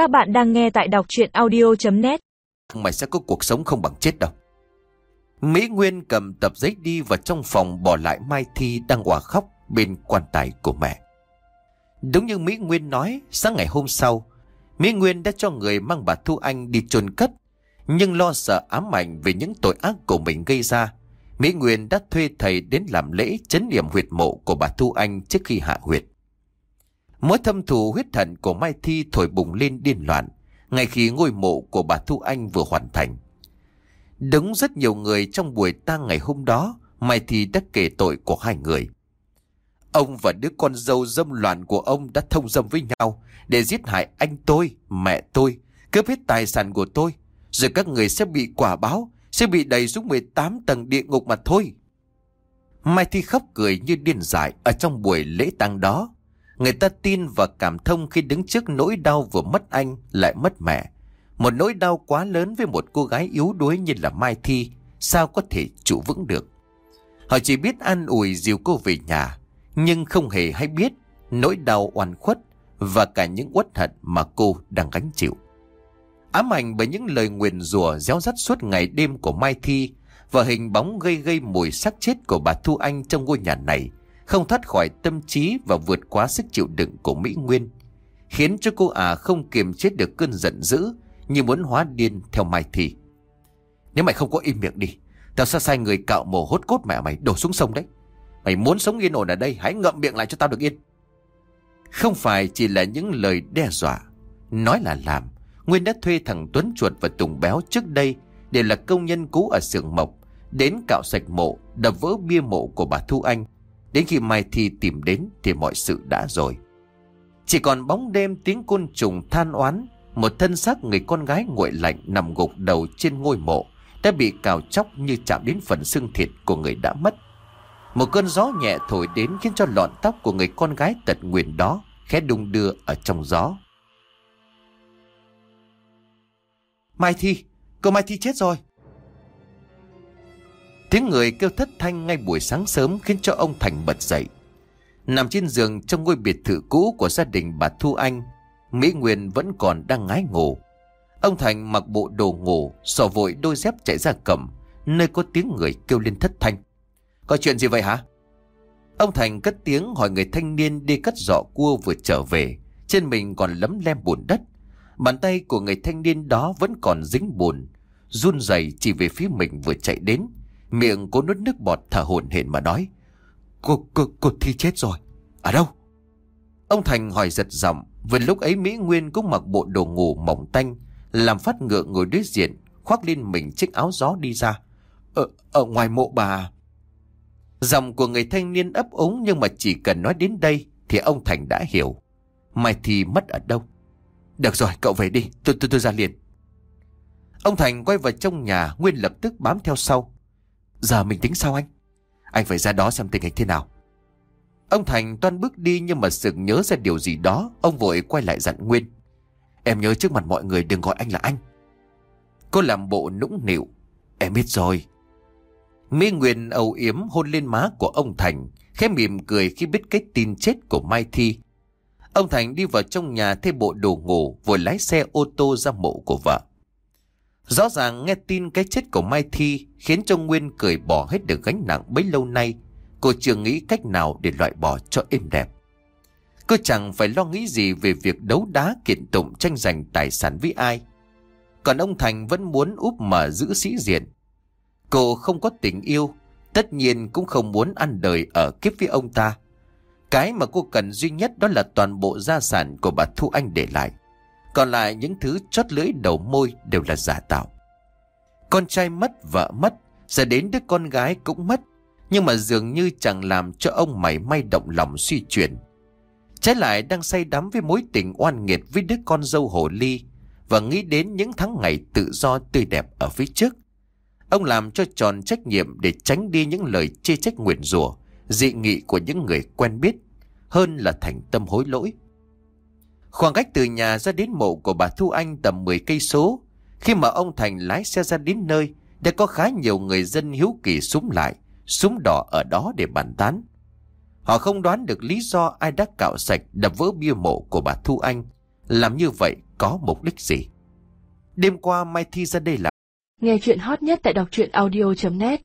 Các bạn đang nghe tại đọc chuyện audio.net Mày sẽ có cuộc sống không bằng chết đâu Mỹ Nguyên cầm tập giấy đi vào trong phòng bỏ lại Mai Thi đang òa khóc bên quan tài của mẹ. Đúng như Mỹ Nguyên nói, sáng ngày hôm sau, Mỹ Nguyên đã cho người mang bà Thu Anh đi chôn cất. Nhưng lo sợ ám ảnh về những tội ác của mình gây ra, Mỹ Nguyên đã thuê thầy đến làm lễ chấn niệm huyệt mộ của bà Thu Anh trước khi hạ huyệt. Mối thâm thù huyết thần của Mai Thi thổi bùng lên điên loạn, ngay khi ngôi mộ của bà Thu Anh vừa hoàn thành. Đứng rất nhiều người trong buổi tang ngày hôm đó, Mai Thi đã kể tội của hai người. Ông và đứa con dâu dâm loạn của ông đã thông dâm với nhau để giết hại anh tôi, mẹ tôi, cướp hết tài sản của tôi. Rồi các người sẽ bị quả báo, sẽ bị đẩy xuống 18 tầng địa ngục mà thôi. Mai Thi khóc cười như điên dại ở trong buổi lễ tang đó. Người ta tin và cảm thông khi đứng trước nỗi đau vừa mất anh lại mất mẹ. Một nỗi đau quá lớn với một cô gái yếu đuối như là Mai Thi, sao có thể trụ vững được. Họ chỉ biết an ủi dìu cô về nhà, nhưng không hề hay biết nỗi đau oan khuất và cả những uất hận mà cô đang gánh chịu. Ám ảnh bởi những lời nguyền rủa réo rắt suốt ngày đêm của Mai Thi và hình bóng gây gây mùi sắc chết của bà Thu Anh trong ngôi nhà này không thoát khỏi tâm trí và vượt quá sức chịu đựng của Mỹ Nguyên, khiến cho cô ả không kiềm chế được cơn giận dữ như muốn hóa điên theo Mai Thị. Nếu mày không có im miệng đi, tao sẽ sai người cạo mồ hốt cốt mẹ mày đổ xuống sông đấy. Mày muốn sống yên ổn ở đây, hãy ngậm miệng lại cho tao được yên. Không phải chỉ là những lời đe dọa, nói là làm. Nguyên đã thuê thằng Tuấn Chuột và Tùng Béo trước đây đều là công nhân cũ ở xưởng mộc, đến cạo sạch mộ, đập vỡ bia mộ của bà Thu Anh. Đến khi Mai Thi tìm đến thì mọi sự đã rồi. Chỉ còn bóng đêm tiếng côn trùng than oán, một thân xác người con gái nguội lạnh nằm gục đầu trên ngôi mộ đã bị cào chóc như chạm đến phần xương thịt của người đã mất. Một cơn gió nhẹ thổi đến khiến cho lọn tóc của người con gái tật nguyền đó khẽ đung đưa ở trong gió. Mai Thi, cô Mai Thi chết rồi. Tiếng người kêu thất thanh ngay buổi sáng sớm khiến cho ông Thành bật dậy. Nằm trên giường trong ngôi biệt thự cũ của gia đình bà Thu Anh, Mỹ Nguyên vẫn còn đang ngái ngủ. Ông Thành mặc bộ đồ ngủ, sò vội đôi dép chạy ra cầm, nơi có tiếng người kêu lên thất thanh. Có chuyện gì vậy hả? Ông Thành cất tiếng hỏi người thanh niên đi cắt giỏ cua vừa trở về, trên mình còn lấm lem bùn đất. Bàn tay của người thanh niên đó vẫn còn dính bùn, run rẩy chỉ về phía mình vừa chạy đến. Miệng cố nuốt nước bọt thở hổn hển mà nói. Cô, cô, cô Thi chết rồi. Ở đâu? Ông Thành hỏi giật giọng. Vừa lúc ấy Mỹ Nguyên cũng mặc bộ đồ ngủ mỏng tanh, làm phát ngựa ngồi đối diện, khoác lên mình chiếc áo gió đi ra. Ở, ở ngoài mộ bà... À? Giọng của người thanh niên ấp úng nhưng mà chỉ cần nói đến đây thì ông Thành đã hiểu. Mai thì mất ở đâu? Được rồi, cậu về đi, tôi tôi tôi ra liền. Ông Thành quay vào trong nhà, Nguyên lập tức bám theo sau. Giờ mình tính sao anh? Anh phải ra đó xem tình hình thế nào. Ông Thành toan bước đi nhưng mà sực nhớ ra điều gì đó, ông vội quay lại dặn Nguyên. Em nhớ trước mặt mọi người đừng gọi anh là anh. Cô làm bộ nũng nịu. Em biết rồi. Mỹ Nguyên âu yếm hôn lên má của ông Thành, khẽ mỉm cười khi biết cái tin chết của Mai Thi. Ông Thành đi vào trong nhà thay bộ đồ ngủ, Vừa lái xe ô tô ra mộ của vợ. Rõ ràng nghe tin cái chết của Mai Thi khiến cho Nguyên cười bỏ hết được gánh nặng bấy lâu nay. Cô chưa nghĩ cách nào để loại bỏ cho êm đẹp. Cô chẳng phải lo nghĩ gì về việc đấu đá kiện tụng tranh giành tài sản với ai. Còn ông Thành vẫn muốn úp mở giữ sĩ diện. Cô không có tình yêu, tất nhiên cũng không muốn ăn đời ở kiếp với ông ta. Cái mà cô cần duy nhất đó là toàn bộ gia sản của bà Thu Anh để lại. Còn lại những thứ chót lưỡi đầu môi đều là giả tạo. Con trai mất, vợ mất, giờ đến đứa con gái cũng mất. Nhưng mà dường như chẳng làm cho ông mày may động lòng suy chuyển. Trái lại đang say đắm với mối tình oan nghiệt với đứa con dâu hồ ly và nghĩ đến những tháng ngày tự do tươi đẹp ở phía trước. Ông làm cho tròn trách nhiệm để tránh đi những lời chê trách nguyền rủa, dị nghị của những người quen biết, hơn là thành tâm hối lỗi. Khoảng cách từ nhà ra đến mộ của bà Thu Anh tầm 10 cây số, khi mà ông Thành lái xe ra đến nơi, đã có khá nhiều người dân hiếu kỳ súng lại, súng đỏ ở đó để bàn tán. Họ không đoán được lý do ai đã cạo sạch đập vỡ bia mộ của bà Thu Anh. Làm như vậy có mục đích gì. Đêm qua Mai Thi ra đây là Nghe chuyện hot nhất tại đọc truyện audio.net